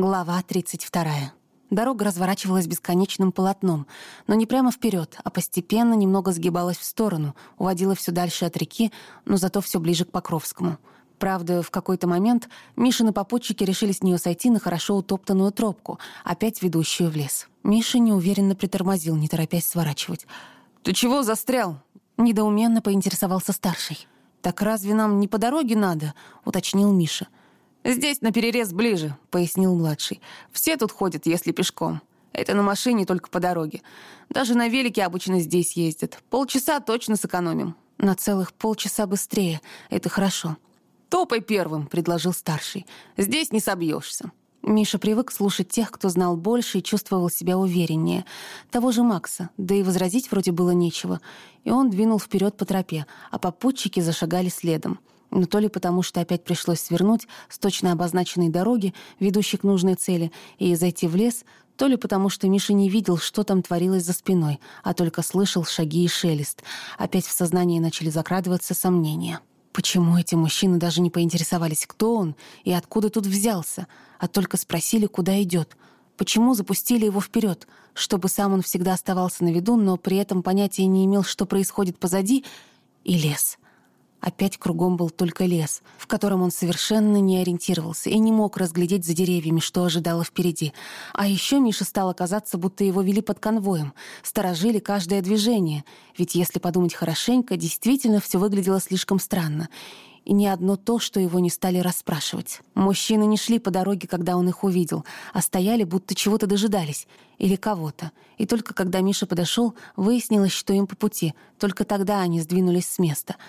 Глава 32. Дорога разворачивалась бесконечным полотном, но не прямо вперед, а постепенно немного сгибалась в сторону, уводила все дальше от реки, но зато все ближе к Покровскому. Правда, в какой-то момент Мишины попутчики решили с нее сойти на хорошо утоптанную тропку, опять ведущую в лес. Миша неуверенно притормозил, не торопясь сворачивать. «Ты чего застрял?» Недоуменно поинтересовался старший. «Так разве нам не по дороге надо?» — уточнил Миша. «Здесь на перерез ближе», — пояснил младший. «Все тут ходят, если пешком. Это на машине только по дороге. Даже на велике обычно здесь ездят. Полчаса точно сэкономим». «На целых полчаса быстрее. Это хорошо». «Топай первым», — предложил старший. «Здесь не собьешься». Миша привык слушать тех, кто знал больше и чувствовал себя увереннее. Того же Макса, да и возразить вроде было нечего. И он двинул вперед по тропе, а попутчики зашагали следом но то ли потому, что опять пришлось свернуть с точно обозначенной дороги, ведущей к нужной цели, и зайти в лес, то ли потому, что Миша не видел, что там творилось за спиной, а только слышал шаги и шелест. Опять в сознании начали закрадываться сомнения. Почему эти мужчины даже не поинтересовались, кто он и откуда тут взялся, а только спросили, куда идет? Почему запустили его вперед, чтобы сам он всегда оставался на виду, но при этом понятия не имел, что происходит позади, и лес — Опять кругом был только лес, в котором он совершенно не ориентировался и не мог разглядеть за деревьями, что ожидало впереди. А еще Мише стало казаться, будто его вели под конвоем, сторожили каждое движение, ведь, если подумать хорошенько, действительно все выглядело слишком странно. И ни одно то, что его не стали расспрашивать. Мужчины не шли по дороге, когда он их увидел, а стояли, будто чего-то дожидались. Или кого-то. И только когда Миша подошел, выяснилось, что им по пути. Только тогда они сдвинулись с места —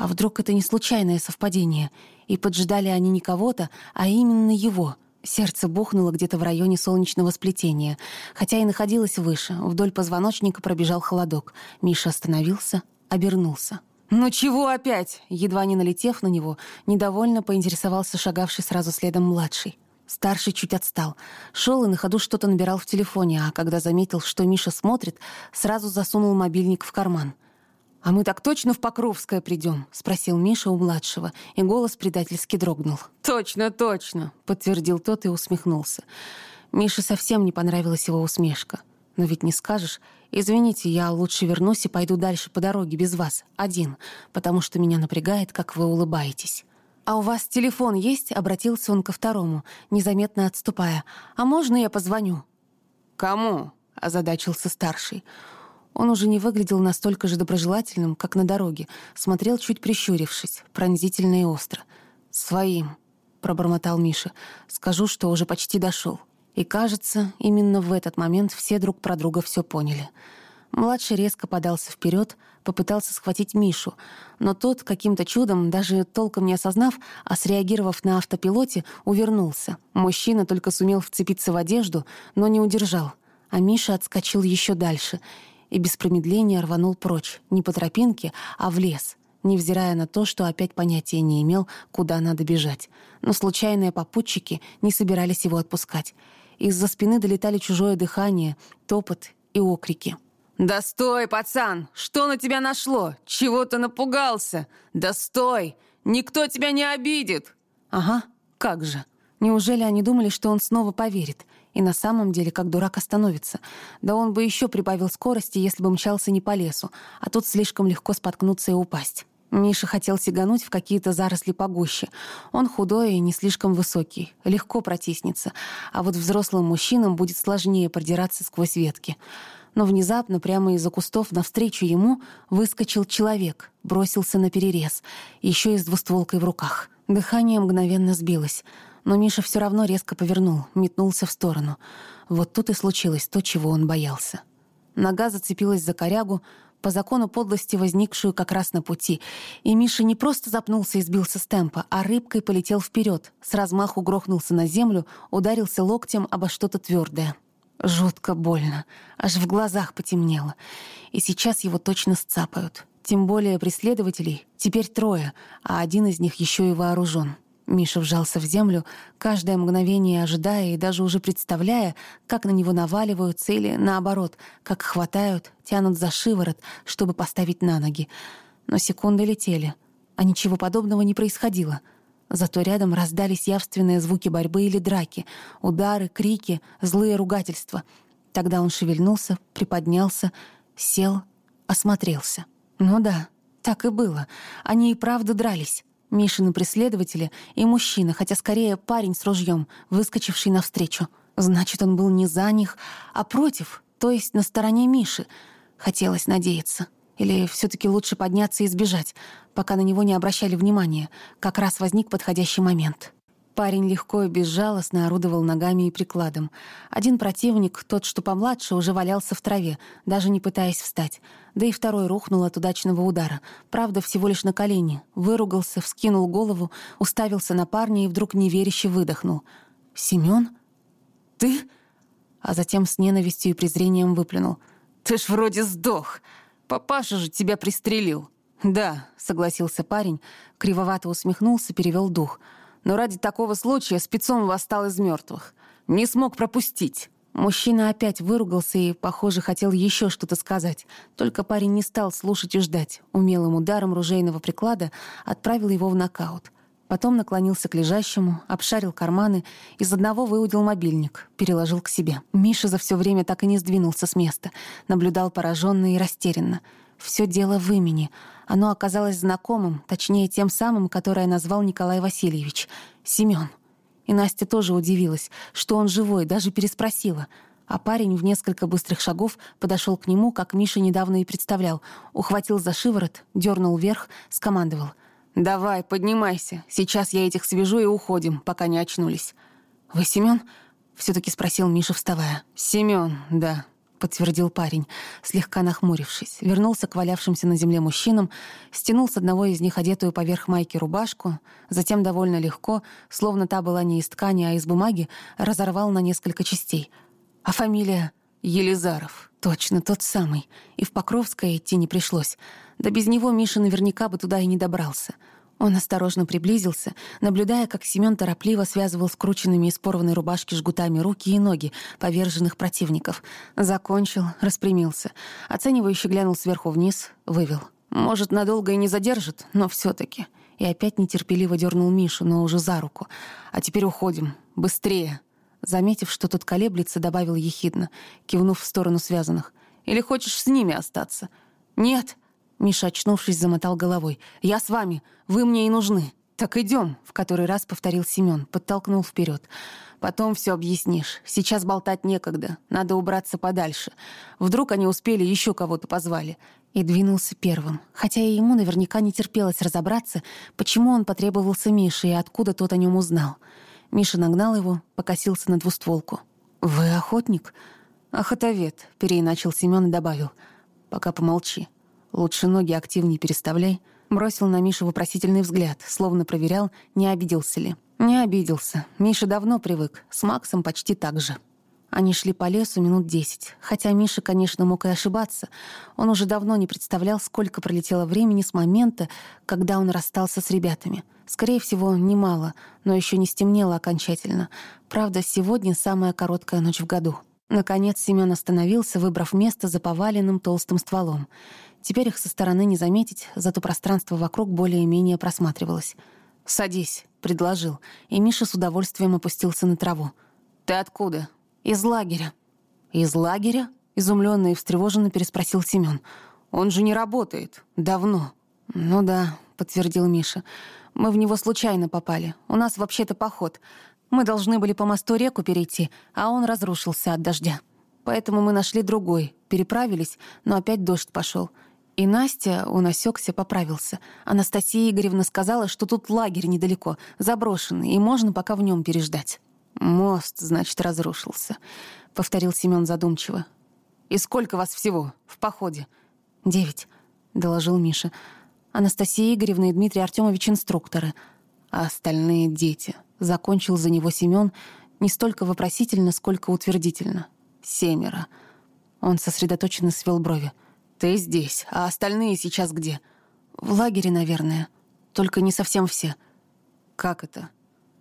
а вдруг это не случайное совпадение? И поджидали они не кого-то, а именно его. Сердце бухнуло где-то в районе солнечного сплетения. Хотя и находилось выше, вдоль позвоночника пробежал холодок. Миша остановился, обернулся. «Ну чего опять?» Едва не налетев на него, недовольно поинтересовался шагавший сразу следом младший. Старший чуть отстал. Шел и на ходу что-то набирал в телефоне, а когда заметил, что Миша смотрит, сразу засунул мобильник в карман — «А мы так точно в Покровское придем?» — спросил Миша у младшего, и голос предательски дрогнул. «Точно, точно!» — подтвердил тот и усмехнулся. Мише совсем не понравилась его усмешка. «Но ведь не скажешь, извините, я лучше вернусь и пойду дальше по дороге без вас, один, потому что меня напрягает, как вы улыбаетесь». «А у вас телефон есть?» — обратился он ко второму, незаметно отступая. «А можно я позвоню?» «Кому?» — озадачился старший. Он уже не выглядел настолько же доброжелательным, как на дороге, смотрел чуть прищурившись, пронзительно и остро. «Своим», — пробормотал Миша, — «скажу, что уже почти дошел». И, кажется, именно в этот момент все друг про друга все поняли. Младший резко подался вперед, попытался схватить Мишу, но тот, каким-то чудом, даже толком не осознав, а среагировав на автопилоте, увернулся. Мужчина только сумел вцепиться в одежду, но не удержал, а Миша отскочил еще дальше — и без промедления рванул прочь, не по тропинке, а в лес, невзирая на то, что опять понятия не имел, куда надо бежать. Но случайные попутчики не собирались его отпускать. Из-за спины долетали чужое дыхание, топот и окрики. «Да стой, пацан! Что на тебя нашло? Чего ты напугался? Да стой! Никто тебя не обидит!» «Ага, как же!» Неужели они думали, что он снова поверит? И на самом деле, как дурак остановится. Да он бы еще прибавил скорости, если бы мчался не по лесу, а тут слишком легко споткнуться и упасть. Миша хотел сигануть в какие-то заросли погуще. Он худой и не слишком высокий, легко протиснется, а вот взрослым мужчинам будет сложнее продираться сквозь ветки. Но внезапно прямо из-за кустов навстречу ему выскочил человек, бросился на перерез, еще и с двустволкой в руках. Дыхание мгновенно сбилось — но Миша все равно резко повернул, метнулся в сторону. Вот тут и случилось то, чего он боялся. Нога зацепилась за корягу, по закону подлости возникшую как раз на пути, и Миша не просто запнулся и сбился с темпа, а рыбкой полетел вперед, с размаху грохнулся на землю, ударился локтем обо что-то твердое. Жутко больно, аж в глазах потемнело. И сейчас его точно сцапают. Тем более преследователей теперь трое, а один из них еще и вооружен. Миша вжался в землю, каждое мгновение ожидая и даже уже представляя, как на него наваливаются или, наоборот, как хватают, тянут за шиворот, чтобы поставить на ноги. Но секунды летели, а ничего подобного не происходило. Зато рядом раздались явственные звуки борьбы или драки, удары, крики, злые ругательства. Тогда он шевельнулся, приподнялся, сел, осмотрелся. Ну да, так и было. Они и правда дрались. Мишины преследователи и мужчина, хотя скорее парень с ружьем, выскочивший навстречу. Значит, он был не за них, а против, то есть на стороне Миши. Хотелось надеяться. Или все таки лучше подняться и сбежать, пока на него не обращали внимания. Как раз возник подходящий момент. Парень легко и безжалостно орудовал ногами и прикладом. Один противник, тот, что помладше, уже валялся в траве, даже не пытаясь встать. Да и второй рухнул от удачного удара. Правда, всего лишь на колени. Выругался, вскинул голову, уставился на парня и вдруг неверяще выдохнул. «Семён? Ты?» А затем с ненавистью и презрением выплюнул. «Ты ж вроде сдох!» Папаша же тебя пристрелил». «Да», — согласился парень, кривовато усмехнулся, перевел дух. «Но ради такого случая спецом восстал из мертвых. Не смог пропустить». Мужчина опять выругался и, похоже, хотел еще что-то сказать. Только парень не стал слушать и ждать. Умелым ударом ружейного приклада отправил его в нокаут. Потом наклонился к лежащему, обшарил карманы, из одного выудил мобильник, переложил к себе. Миша за все время так и не сдвинулся с места, наблюдал пораженно и растерянно. Все дело в имени. Оно оказалось знакомым, точнее, тем самым, которое назвал Николай Васильевич — Семен. И Настя тоже удивилась, что он живой, даже переспросила. А парень в несколько быстрых шагов подошел к нему, как Миша недавно и представлял, ухватил за шиворот, дернул вверх, скомандовал — «Давай, поднимайся. Сейчас я этих свяжу и уходим, пока не очнулись». «Вы Семён?» — все-таки спросил Миша, вставая. «Семён, да», — подтвердил парень, слегка нахмурившись. Вернулся к валявшимся на земле мужчинам, стянул с одного из них одетую поверх майки рубашку, затем довольно легко, словно та была не из ткани, а из бумаги, разорвал на несколько частей. «А фамилия?» «Елизаров». «Точно, тот самый. И в Покровское идти не пришлось». Да без него Миша наверняка бы туда и не добрался. Он осторожно приблизился, наблюдая, как Семён торопливо связывал скрученными из порванной рубашки жгутами руки и ноги поверженных противников. Закончил, распрямился. Оценивающе глянул сверху вниз, вывел. «Может, надолго и не задержит, но все таки И опять нетерпеливо дернул Мишу, но уже за руку. «А теперь уходим. Быстрее!» Заметив, что тот колеблется, добавил ехидно, кивнув в сторону связанных. «Или хочешь с ними остаться?» «Нет!» Миша, очнувшись, замотал головой. «Я с вами. Вы мне и нужны». «Так идем», — в который раз повторил Семен, подтолкнул вперед. «Потом все объяснишь. Сейчас болтать некогда. Надо убраться подальше. Вдруг они успели, еще кого-то позвали». И двинулся первым. Хотя и ему наверняка не терпелось разобраться, почему он потребовался Мише и откуда тот о нем узнал. Миша нагнал его, покосился на двустволку. «Вы охотник?» «Охотовед», — переиначил Семен и добавил. «Пока помолчи». «Лучше ноги активнее переставляй», бросил на Мишу вопросительный взгляд, словно проверял, не обиделся ли. Не обиделся. Миша давно привык, с Максом почти так же. Они шли по лесу минут десять. Хотя Миша, конечно, мог и ошибаться. Он уже давно не представлял, сколько пролетело времени с момента, когда он расстался с ребятами. Скорее всего, немало, но еще не стемнело окончательно. Правда, сегодня самая короткая ночь в году. Наконец Семен остановился, выбрав место за поваленным толстым стволом. Теперь их со стороны не заметить, зато пространство вокруг более-менее просматривалось. «Садись», — предложил, и Миша с удовольствием опустился на траву. «Ты откуда?» «Из лагеря». «Из лагеря?» — изумленно и встревоженно переспросил Семен. «Он же не работает. Давно». «Ну да», — подтвердил Миша. «Мы в него случайно попали. У нас вообще-то поход. Мы должны были по мосту реку перейти, а он разрушился от дождя. Поэтому мы нашли другой, переправились, но опять дождь пошел. И Настя, он осекся, поправился. Анастасия Игоревна сказала, что тут лагерь недалеко, заброшенный, и можно пока в нем переждать. «Мост, значит, разрушился», — повторил Семен задумчиво. «И сколько вас всего в походе?» «Девять», — доложил Миша. «Анастасия Игоревна и Дмитрий Артемович инструкторы, а остальные — дети». Закончил за него Семен не столько вопросительно, сколько утвердительно. «Семеро». Он сосредоточенно свел брови. «Ты здесь, а остальные сейчас где?» «В лагере, наверное. Только не совсем все». «Как это?»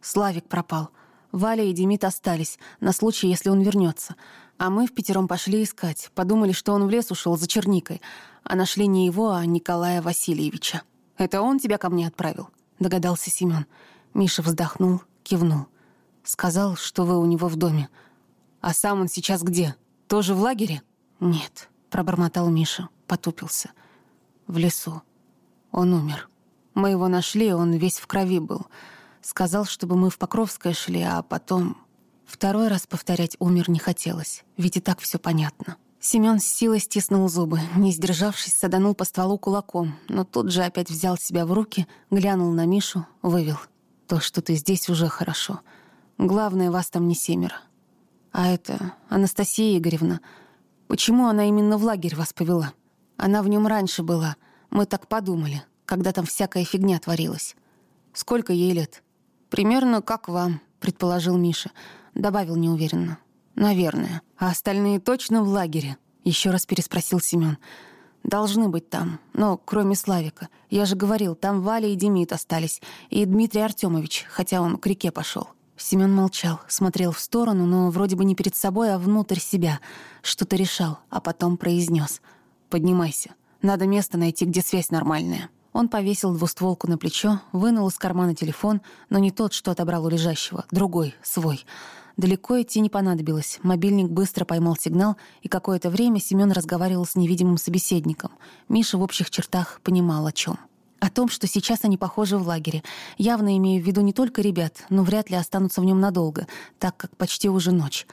«Славик пропал. Валя и Демид остались, на случай, если он вернется. А мы в пятером пошли искать. Подумали, что он в лес ушел за черникой. А нашли не его, а Николая Васильевича. «Это он тебя ко мне отправил?» — догадался Семен. Миша вздохнул, кивнул. Сказал, что вы у него в доме. А сам он сейчас где? Тоже в лагере? Нет, пробормотал Миша, потупился. В лесу. Он умер. Мы его нашли, он весь в крови был. Сказал, чтобы мы в Покровское шли, а потом... Второй раз повторять «умер» не хотелось, ведь и так все понятно. Семён с силой стиснул зубы, не сдержавшись, саданул по стволу кулаком, но тут же опять взял себя в руки, глянул на Мишу, вывел. «То, что ты здесь, уже хорошо. Главное, вас там не семеро. А это Анастасия Игоревна. Почему она именно в лагерь вас повела? Она в нем раньше была. Мы так подумали, когда там всякая фигня творилась. Сколько ей лет? Примерно как вам, предположил Миша. Добавил неуверенно. Наверное. А остальные точно в лагере? Еще раз переспросил Семен. Должны быть там. Но кроме Славика. Я же говорил, там Валя и Демид остались. И Дмитрий Артемович, хотя он к реке пошел. Семен молчал, смотрел в сторону, но вроде бы не перед собой, а внутрь себя. Что-то решал, а потом произнес: «Поднимайся. Надо место найти, где связь нормальная». Он повесил двустволку на плечо, вынул из кармана телефон, но не тот, что отобрал у лежащего, другой, свой. Далеко идти не понадобилось. Мобильник быстро поймал сигнал, и какое-то время Семен разговаривал с невидимым собеседником. Миша в общих чертах понимал, о чем. О том, что сейчас они похожи в лагере. Явно имею в виду не только ребят, но вряд ли останутся в нем надолго, так как почти уже ночь.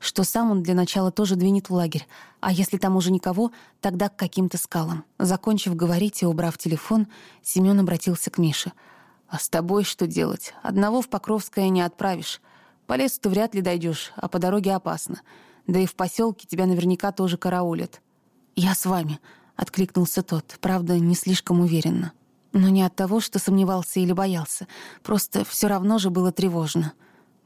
Что сам он для начала тоже двинет в лагерь. А если там уже никого, тогда к каким-то скалам. Закончив говорить и убрав телефон, Семен обратился к Мише. «А с тобой что делать? Одного в Покровское не отправишь. По лесу ты вряд ли дойдешь, а по дороге опасно. Да и в поселке тебя наверняка тоже караулят». «Я с вами», — откликнулся тот, правда, не слишком уверенно. Но не от того, что сомневался или боялся. Просто все равно же было тревожно.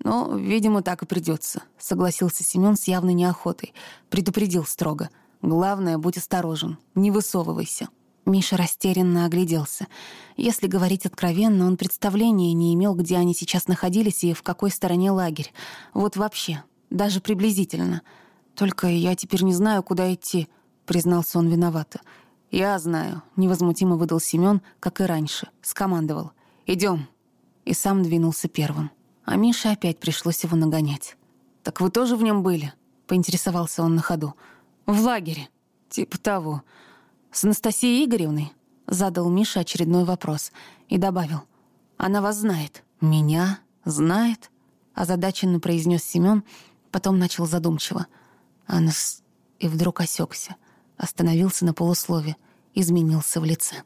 «Ну, видимо, так и придется», — согласился Семен с явной неохотой. Предупредил строго. «Главное, будь осторожен, не высовывайся». Миша растерянно огляделся. Если говорить откровенно, он представления не имел, где они сейчас находились и в какой стороне лагерь. Вот вообще, даже приблизительно. «Только я теперь не знаю, куда идти», — признался он виновато. «Я знаю», — невозмутимо выдал Семён, как и раньше. Скомандовал. «Идём». И сам двинулся первым. А Мише опять пришлось его нагонять. «Так вы тоже в нем были?» — поинтересовался он на ходу. «В лагере». «Типа того». «С Анастасией Игоревной?» — задал Миша очередной вопрос и добавил. «Она вас знает». «Меня? Знает?» — озадаченно произнес Семен, потом начал задумчиво. «Она с...» И вдруг осекся, остановился на полуслове, изменился в лице.